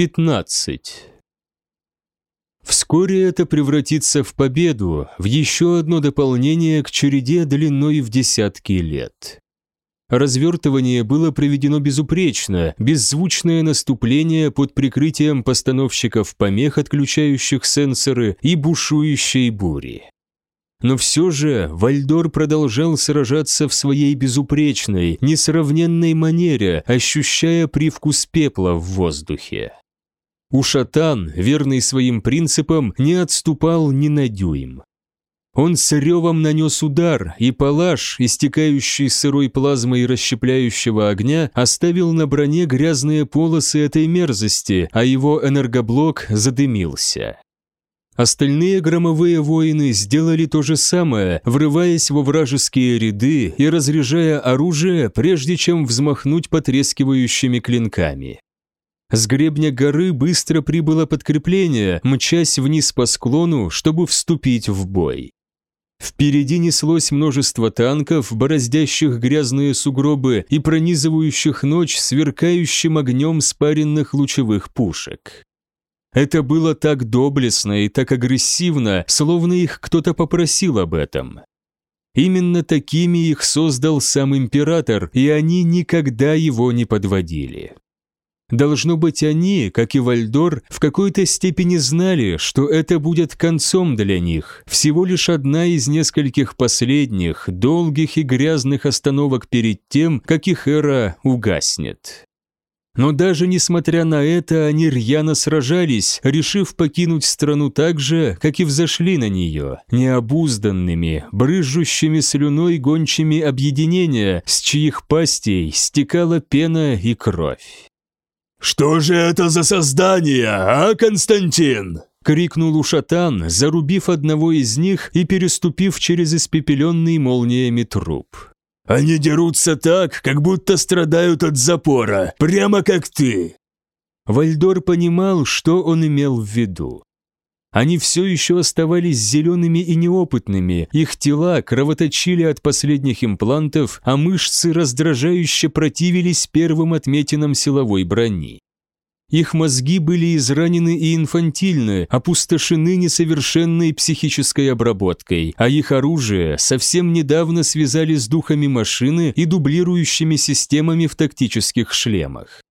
15. Вскоре это превратится в победу, в еще одно дополнение к череде длиной в десятки лет. Развертывание было проведено безупречно, беззвучное наступление под прикрытием постановщиков помех, отключающих сенсоры, и бушующей бури. Но все же Вальдор продолжал сражаться в своей безупречной, несравненной манере, ощущая привкус пепла в воздухе. Ушатан, верный своим принципам, не отступал ни на дюйм. Он с ревом нанес удар, и палаш, истекающий сырой плазмой расщепляющего огня, оставил на броне грязные полосы этой мерзости, а его энергоблок задымился. Остальные громовые воины сделали то же самое, врываясь во вражеские ряды и разряжая оружие, прежде чем взмахнуть потрескивающими клинками. С гребня горы быстро прибыло подкрепление, мчась вниз по склону, чтобы вступить в бой. Впереди неслось множество танков, бороздящих грязные сугробы и пронизывающих ночь сверкающим огнем спаренных лучевых пушек. Это было так доблестно и так агрессивно, словно их кто-то попросил об этом. Именно такими их создал сам император, и они никогда его не подводили. Должно быть, они, как и Вальдор, в какой-то степени знали, что это будет концом для них, всего лишь одна из нескольких последних, долгих и грязных остановок перед тем, как их эра угаснет. Но даже несмотря на это, они рьяно сражались, решив покинуть страну так же, как и взошли на нее, необузданными, брызжущими слюной гончими объединения, с чьих пастей стекала пена и кровь. «Что же это за создание, а, Константин?» — крикнул Ушатан, зарубив одного из них и переступив через испепеленный молниями труп. Они дерутся так, как будто страдают от запора, прямо как ты!» Вальдор понимал, что он имел в виду. Они все еще оставались зелеными и неопытными, их тела кровоточили от последних имплантов, а мышцы раздражающе противились первым отметинам силовой брони. Их мозги были изранены и инфантильны, опустошены несовершенной психической обработкой, а их оружие совсем недавно связали с духами машины и дублирующими системами в тактических шлемах.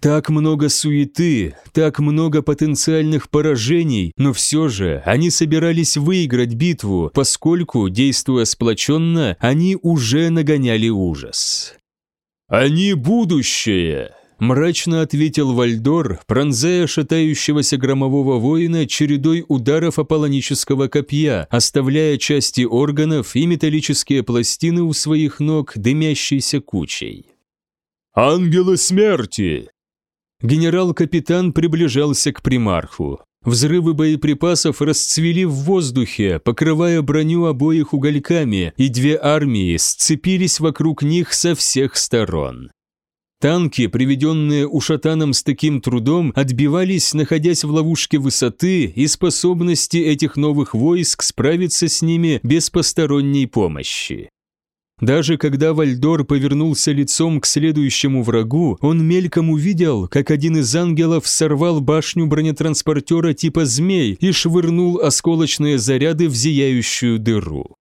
Так много суеты, так много потенциальных поражений, но все же они собирались выиграть битву, поскольку, действуя сплоченно, они уже нагоняли ужас. «Они будущее!» Мрачно ответил Вальдор, пронзая шатающегося громового воина чередой ударов аполлонического копья, оставляя части органов и металлические пластины у своих ног дымящейся кучей. «Ангелы смерти!» Генерал-капитан приближался к примарху. Взрывы боеприпасов расцвели в воздухе, покрывая броню обоих угольками, и две армии сцепились вокруг них со всех сторон. Танки, приведенные Ушатаном с таким трудом, отбивались, находясь в ловушке высоты и способности этих новых войск справиться с ними без посторонней помощи. Даже когда Вальдор повернулся лицом к следующему врагу, он мельком увидел, как один из ангелов сорвал башню бронетранспортера типа «Змей» и швырнул осколочные заряды в зияющую дыру.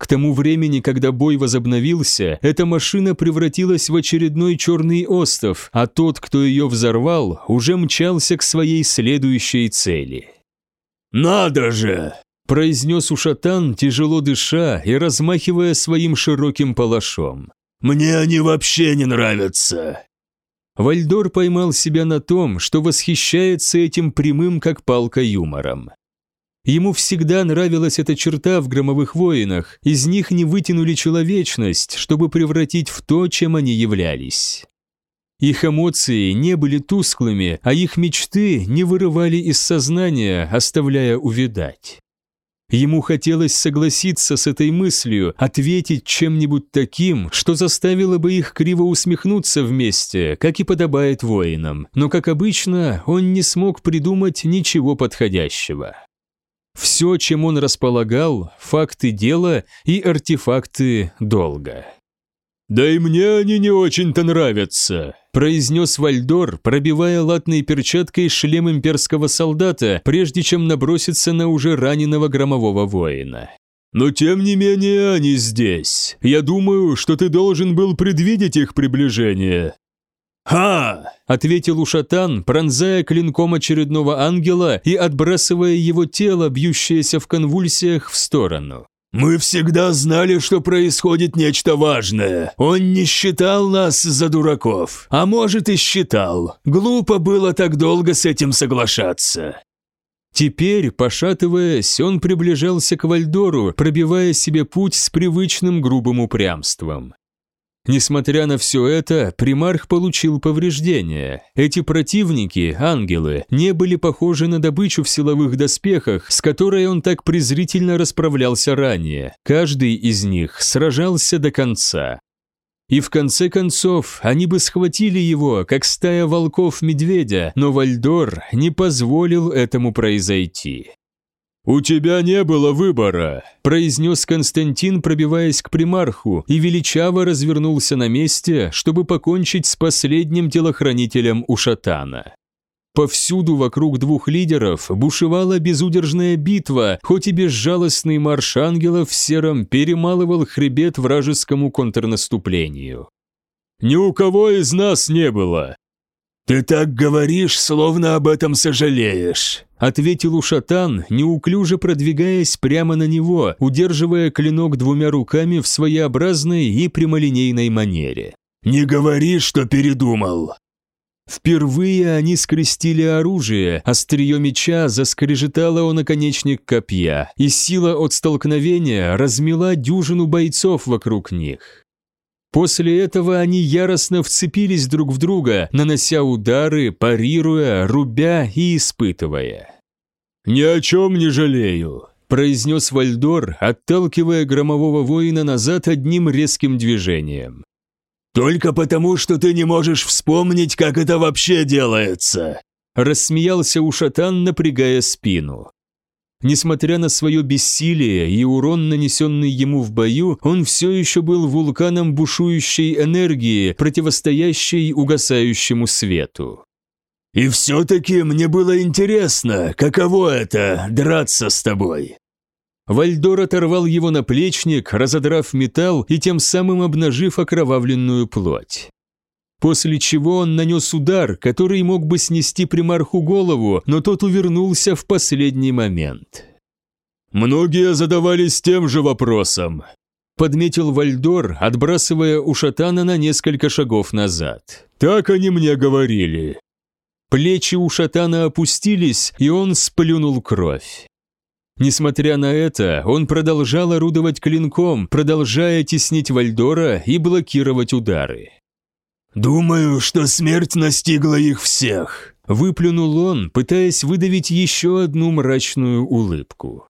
К тому времени, когда бой возобновился, эта машина превратилась в очередной черный остов, а тот, кто ее взорвал, уже мчался к своей следующей цели. «Надо же!» – произнес Ушатан, тяжело дыша и размахивая своим широким палашом. «Мне они вообще не нравятся!» Вальдор поймал себя на том, что восхищается этим прямым, как палка, юмором. Ему всегда нравилась эта черта в громовых воинах, из них не вытянули человечность, чтобы превратить в то, чем они являлись. Их эмоции не были тусклыми, а их мечты не вырывали из сознания, оставляя увядать. Ему хотелось согласиться с этой мыслью, ответить чем-нибудь таким, что заставило бы их криво усмехнуться вместе, как и подобает воинам, но, как обычно, он не смог придумать ничего подходящего. Все, чем он располагал, факты дела и артефакты долга. «Да и мне они не очень-то нравятся», – произнес Вальдор, пробивая латной перчаткой шлем имперского солдата, прежде чем наброситься на уже раненого громового воина. «Но тем не менее они здесь. Я думаю, что ты должен был предвидеть их приближение». «Ха!» – ответил Ушатан, пронзая клинком очередного ангела и отбрасывая его тело, бьющееся в конвульсиях, в сторону. «Мы всегда знали, что происходит нечто важное. Он не считал нас за дураков. А может и считал. Глупо было так долго с этим соглашаться». Теперь, пошатываясь, он приближался к Вальдору, пробивая себе путь с привычным грубым упрямством. Несмотря на все это, примарх получил повреждения. Эти противники, ангелы, не были похожи на добычу в силовых доспехах, с которой он так презрительно расправлялся ранее. Каждый из них сражался до конца. И в конце концов, они бы схватили его, как стая волков-медведя, но Вальдор не позволил этому произойти. «У тебя не было выбора», – произнес Константин, пробиваясь к примарху, и величаво развернулся на месте, чтобы покончить с последним телохранителем Ушатана. Повсюду вокруг двух лидеров бушевала безудержная битва, хоть и безжалостный марш ангелов в сером перемалывал хребет вражескому контрнаступлению. «Ни у кого из нас не было», «Ты так говоришь, словно об этом сожалеешь», ответил Ушатан, неуклюже продвигаясь прямо на него, удерживая клинок двумя руками в своеобразной и прямолинейной манере. «Не говори, что передумал». Впервые они скрестили оружие, острие меча заскрежетало о наконечник копья, и сила от столкновения размела дюжину бойцов вокруг них. После этого они яростно вцепились друг в друга, нанося удары, парируя, рубя и испытывая. «Ни о чем не жалею», – произнес Вальдор, отталкивая громового воина назад одним резким движением. «Только потому, что ты не можешь вспомнить, как это вообще делается», – рассмеялся Ушатан, напрягая спину. Несмотря на свое бессилие и урон, нанесенный ему в бою, он все еще был вулканом бушующей энергии, противостоящей угасающему свету. «И все-таки мне было интересно, каково это – драться с тобой?» Вальдор оторвал его наплечник, разодрав металл и тем самым обнажив окровавленную плоть после чего он нанес удар, который мог бы снести примарху голову, но тот увернулся в последний момент. «Многие задавались тем же вопросом», – подметил Вальдор, отбрасывая Ушатана на несколько шагов назад. «Так они мне говорили». Плечи Ушатана опустились, и он сплюнул кровь. Несмотря на это, он продолжал орудовать клинком, продолжая теснить Вальдора и блокировать удары. «Думаю, что смерть настигла их всех», – выплюнул он, пытаясь выдавить еще одну мрачную улыбку.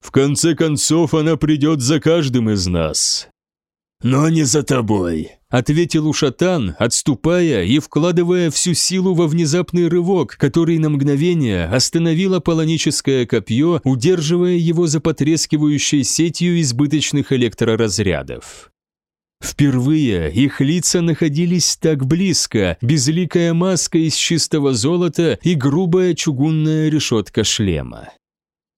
«В конце концов, она придет за каждым из нас». «Но не за тобой», – ответил Ушатан, отступая и вкладывая всю силу во внезапный рывок, который на мгновение остановило полоническое копье, удерживая его за потрескивающей сетью избыточных электроразрядов. Впервые их лица находились так близко, безликая маска из чистого золота и грубая чугунная решетка шлема.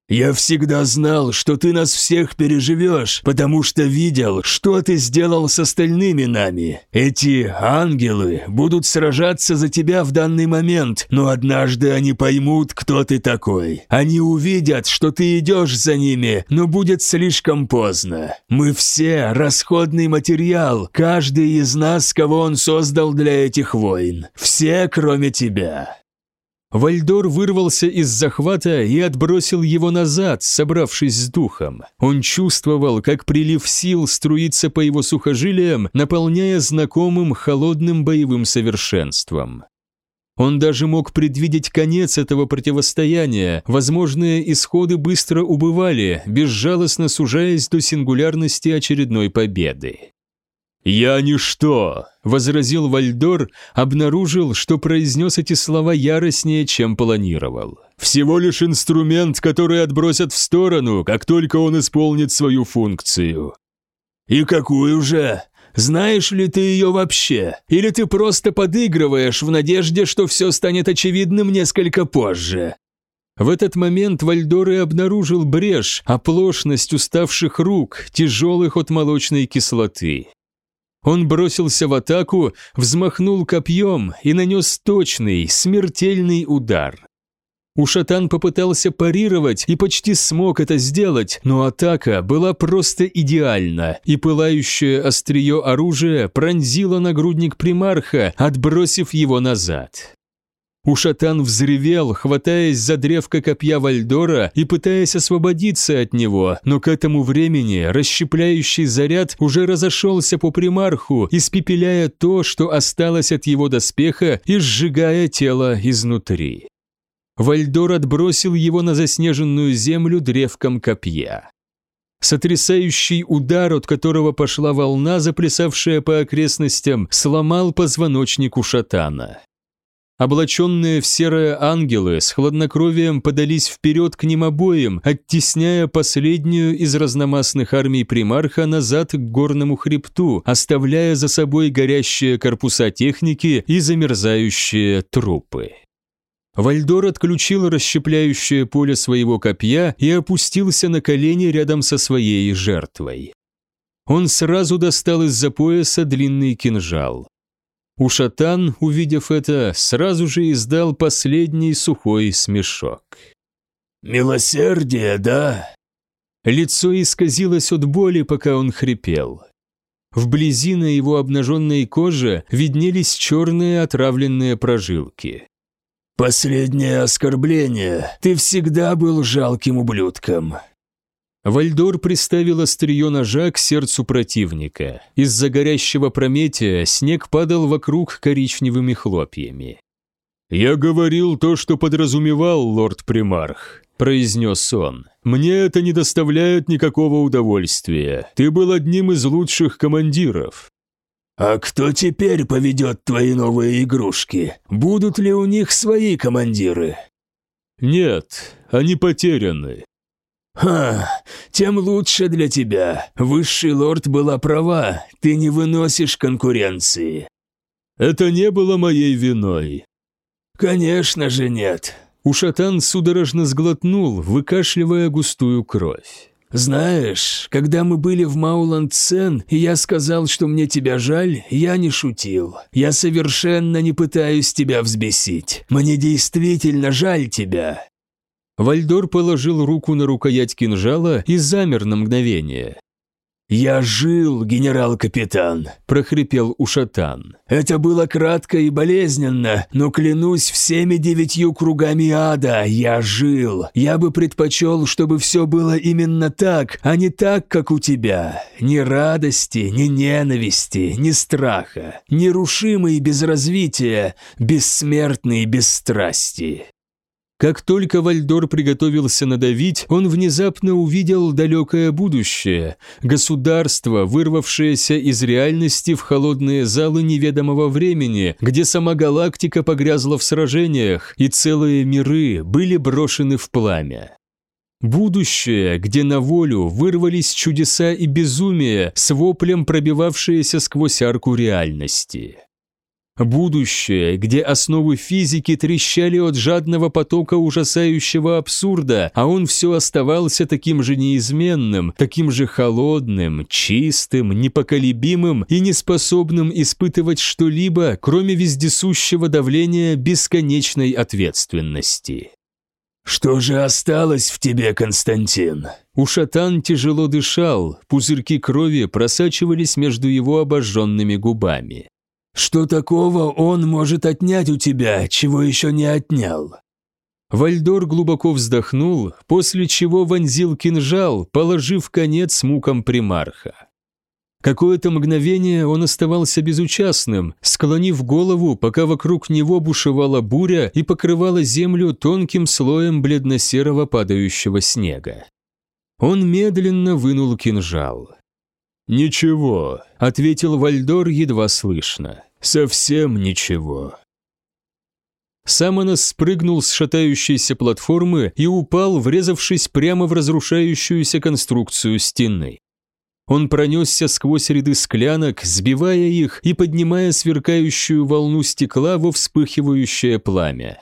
«Я всегда знал, что ты нас всех переживешь, потому что видел, что ты сделал с остальными нами. Эти ангелы будут сражаться за тебя в данный момент, но однажды они поймут, кто ты такой. Они увидят, что ты идешь за ними, но будет слишком поздно. Мы все расходный материал, каждый из нас, кого он создал для этих войн. Все, кроме тебя». Вальдор вырвался из захвата и отбросил его назад, собравшись с духом. Он чувствовал, как прилив сил струится по его сухожилиям, наполняя знакомым холодным боевым совершенством. Он даже мог предвидеть конец этого противостояния, возможные исходы быстро убывали, безжалостно сужаясь до сингулярности очередной победы. «Я ничто», – возразил Вальдор, обнаружил, что произнес эти слова яростнее, чем планировал. «Всего лишь инструмент, который отбросят в сторону, как только он исполнит свою функцию». «И какую же?» Знаешь ли ты ее вообще? Или ты просто подыгрываешь в надежде, что все станет очевидным несколько позже?» В этот момент Вальдор и обнаружил брешь, оплошность уставших рук, тяжелых от молочной кислоты. Он бросился в атаку, взмахнул копьем и нанес точный, смертельный удар. Ушатан попытался парировать и почти смог это сделать, но атака была просто идеальна, и пылающее острие оружия пронзило нагрудник примарха, отбросив его назад. Ушатан взревел, хватаясь за древко копья Вальдора и пытаясь освободиться от него, но к этому времени расщепляющий заряд уже разошелся по примарху, испепеляя то, что осталось от его доспеха и сжигая тело изнутри. Вальдор отбросил его на заснеженную землю древком копья. Сотрясающий удар, от которого пошла волна, заплясавшая по окрестностям, сломал позвоночник у шатана. Облаченные в серое ангелы с хладнокровием подались вперед к ним обоим, оттесняя последнюю из разномастных армий примарха назад к горному хребту, оставляя за собой горящие корпуса техники и замерзающие трупы. Вальдор отключил расщепляющее поле своего копья и опустился на колени рядом со своей жертвой. Он сразу достал из-за пояса длинный кинжал. Ушатан, увидев это, сразу же издал последний сухой смешок. «Милосердие, да?» Лицо исказилось от боли, пока он хрипел. Вблизи на его обнаженной коже виднелись черные отравленные прожилки. «Последнее оскорбление. Ты всегда был жалким ублюдком». Вальдор приставил острие ножа к сердцу противника. Из-за горящего прометия снег падал вокруг коричневыми хлопьями. «Я говорил то, что подразумевал, лорд-примарх», – произнес он. «Мне это не доставляет никакого удовольствия. Ты был одним из лучших командиров. «А кто теперь поведет твои новые игрушки? Будут ли у них свои командиры?» «Нет, они потеряны». «Ха, тем лучше для тебя. Высший лорд была права, ты не выносишь конкуренции». «Это не было моей виной». «Конечно же нет». Ушатан судорожно сглотнул, выкашливая густую кровь. «Знаешь, когда мы были в Мауланд-Сен, и я сказал, что мне тебя жаль, я не шутил. Я совершенно не пытаюсь тебя взбесить. Мне действительно жаль тебя». Вальдор положил руку на рукоять кинжала и замер на мгновение. «Я жил, генерал-капитан», – прохрипел Ушатан. «Это было кратко и болезненно, но клянусь всеми девятью кругами ада, я жил. Я бы предпочел, чтобы все было именно так, а не так, как у тебя. Ни радости, ни ненависти, ни страха. Нерушимый без развития, бессмертный без страсти». Как только Вальдор приготовился надавить, он внезапно увидел далекое будущее, государство, вырвавшееся из реальности в холодные залы неведомого времени, где сама галактика погрязла в сражениях, и целые миры были брошены в пламя. Будущее, где на волю вырвались чудеса и безумие с воплем пробивавшиеся сквозь арку реальности. Будущее, где основы физики трещали от жадного потока ужасающего абсурда, а он все оставался таким же неизменным, таким же холодным, чистым, непоколебимым и неспособным испытывать что-либо, кроме вездесущего давления бесконечной ответственности. «Что же осталось в тебе, Константин?» Ушатан тяжело дышал, пузырьки крови просачивались между его обожженными губами. Что такого он может отнять у тебя, чего еще не отнял?» Вальдор глубоко вздохнул, после чего вонзил кинжал, положив конец мукам примарха. Какое-то мгновение он оставался безучастным, склонив голову, пока вокруг него бушевала буря и покрывала землю тонким слоем бледно-серого падающего снега. Он медленно вынул кинжал. «Ничего», — ответил Вальдор едва слышно. «Совсем ничего». Самонос спрыгнул с шатающейся платформы и упал, врезавшись прямо в разрушающуюся конструкцию стены. Он пронесся сквозь ряды склянок, сбивая их и поднимая сверкающую волну стекла во вспыхивающее пламя.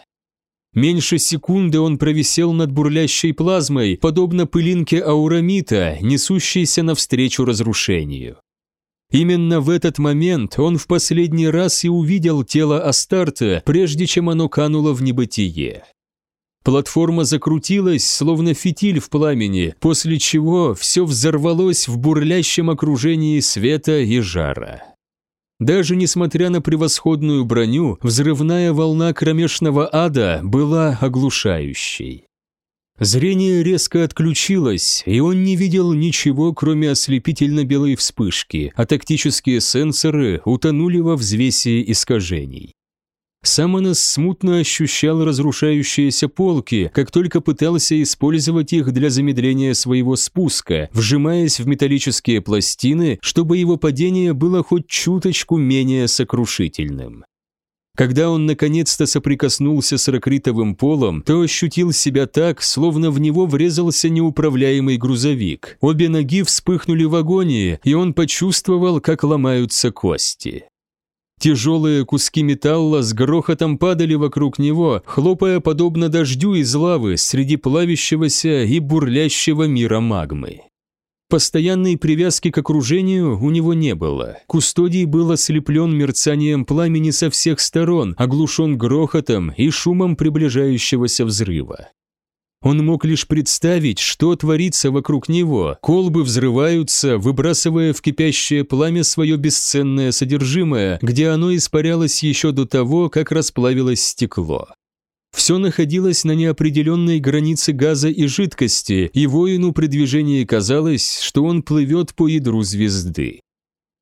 Меньше секунды он провисел над бурлящей плазмой, подобно пылинке аурамита, несущейся навстречу разрушению. Именно в этот момент он в последний раз и увидел тело Астарта, прежде чем оно кануло в небытие. Платформа закрутилась, словно фитиль в пламени, после чего все взорвалось в бурлящем окружении света и жара. Даже несмотря на превосходную броню, взрывная волна кромешного ада была оглушающей. Зрение резко отключилось, и он не видел ничего, кроме ослепительно-белой вспышки, а тактические сенсоры утонули во взвесе искажений. Самонос смутно ощущал разрушающиеся полки, как только пытался использовать их для замедления своего спуска, вжимаясь в металлические пластины, чтобы его падение было хоть чуточку менее сокрушительным. Когда он наконец-то соприкоснулся с ракритовым полом, то ощутил себя так, словно в него врезался неуправляемый грузовик. Обе ноги вспыхнули в агонии, и он почувствовал, как ломаются кости. Тяжелые куски металла с грохотом падали вокруг него, хлопая подобно дождю из лавы среди плавящегося и бурлящего мира магмы. Постоянной привязки к окружению у него не было. Кустодий был ослеплен мерцанием пламени со всех сторон, оглушен грохотом и шумом приближающегося взрыва. Он мог лишь представить, что творится вокруг него. Колбы взрываются, выбрасывая в кипящее пламя свое бесценное содержимое, где оно испарялось еще до того, как расплавилось стекло. Все находилось на неопределенной границе газа и жидкости, и воину при движении казалось, что он плывет по ядру звезды.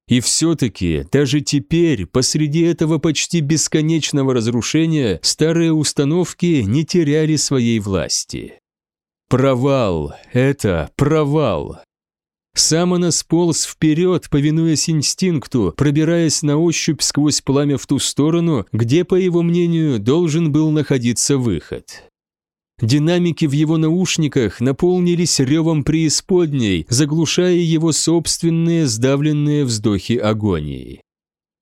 И все-таки, даже теперь, посреди этого почти бесконечного разрушения, старые установки не теряли своей власти. Провал, это провал. Сам она сполз вперед, повинуясь инстинкту, пробираясь на ощупь сквозь пламя в ту сторону, где, по его мнению, должен был находиться выход. Динамики в его наушниках наполнились ревом преисподней, заглушая его собственные сдавленные вздохи агонии.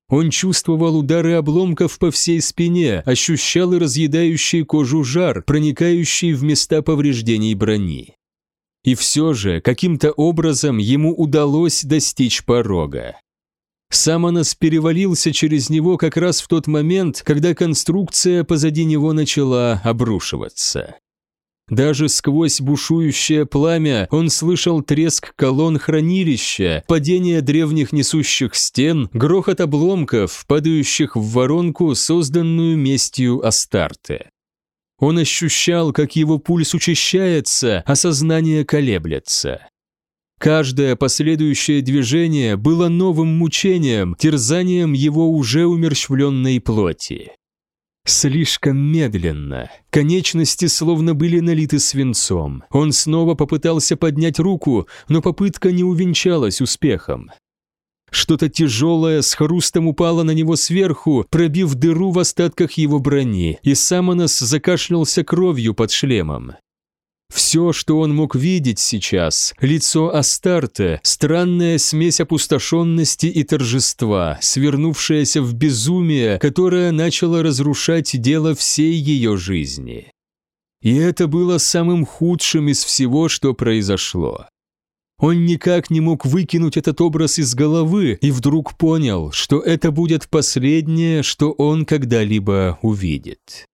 Он чувствовал удары обломков по всей спине, ощущал и разъедающий кожу жар, проникающий в места повреждений брони. И все же, каким-то образом ему удалось достичь порога. Самонос перевалился через него как раз в тот момент, когда конструкция позади него начала обрушиваться. Даже сквозь бушующее пламя он слышал треск колонн хранилища, падение древних несущих стен, грохот обломков, падающих в воронку, созданную местью Астарте. Он ощущал, как его пульс учащается, а сознание колеблется. Каждое последующее движение было новым мучением, терзанием его уже умерщвленной плоти. Слишком медленно. Конечности словно были налиты свинцом. Он снова попытался поднять руку, но попытка не увенчалась успехом. Что-то тяжелое с хрустом упало на него сверху, пробив дыру в остатках его брони, и Самонос закашлялся кровью под шлемом. Все, что он мог видеть сейчас, лицо Астарте, странная смесь опустошенности и торжества, свернувшаяся в безумие, которое начало разрушать дело всей ее жизни. И это было самым худшим из всего, что произошло. Он никак не мог выкинуть этот образ из головы и вдруг понял, что это будет последнее, что он когда-либо увидит.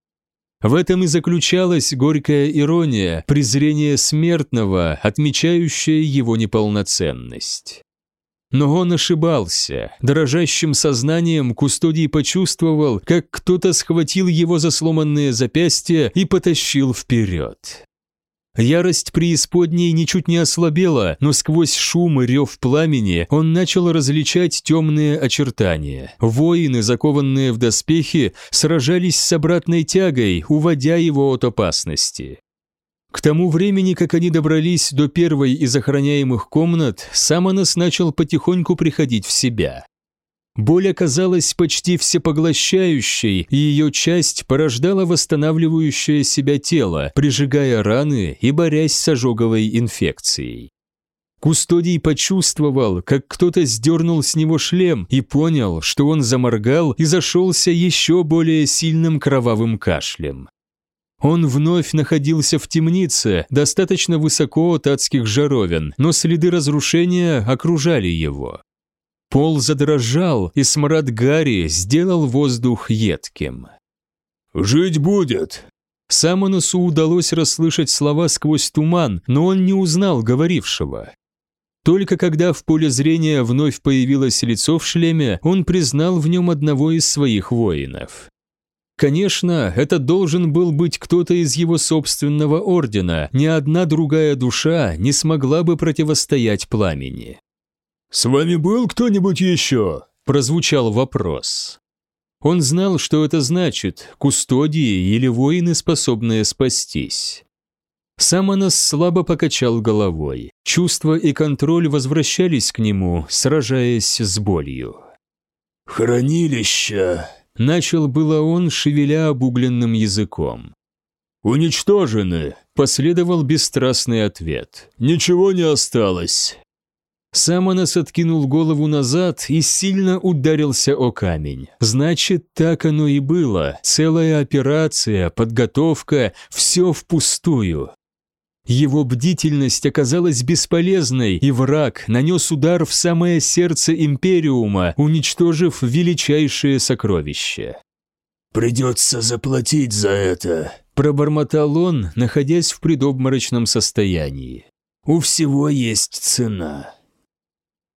В этом и заключалась горькая ирония, презрение смертного, отмечающее его неполноценность. Но он ошибался. Дрожащим сознанием Кустодий почувствовал, как кто-то схватил его за сломанные запястья и потащил вперед. Ярость преисподней ничуть не ослабела, но сквозь шум и рев пламени он начал различать темные очертания. Воины, закованные в доспехи, сражались с обратной тягой, уводя его от опасности. К тому времени, как они добрались до первой из охраняемых комнат, Самонос начал потихоньку приходить в себя. Боль оказалась почти всепоглощающей, и ее часть порождала восстанавливающее себя тело, прижигая раны и борясь с ожоговой инфекцией. Кустодий почувствовал, как кто-то сдернул с него шлем и понял, что он заморгал и зашелся еще более сильным кровавым кашлем. Он вновь находился в темнице, достаточно высоко от адских жаровин, но следы разрушения окружали его. Пол задрожал, и смрад Гарри сделал воздух едким. «Жить будет!» Самоносу удалось расслышать слова сквозь туман, но он не узнал говорившего. Только когда в поле зрения вновь появилось лицо в шлеме, он признал в нем одного из своих воинов. Конечно, это должен был быть кто-то из его собственного ордена, ни одна другая душа не смогла бы противостоять пламени. «С вами был кто-нибудь еще?» – прозвучал вопрос. Он знал, что это значит – кустодии или воины, способные спастись. Самонос слабо покачал головой. Чувство и контроль возвращались к нему, сражаясь с болью. «Хранилище!» Начал было он, шевеля обугленным языком. «Уничтожены!» – последовал бесстрастный ответ. «Ничего не осталось!» Самонос откинул голову назад и сильно ударился о камень. Значит, так оно и было. Целая операция, подготовка – все впустую. Его бдительность оказалась бесполезной, и враг нанес удар в самое сердце Империума, уничтожив величайшее сокровище. «Придется заплатить за это», – пробормотал он, находясь в предобморочном состоянии. «У всего есть цена».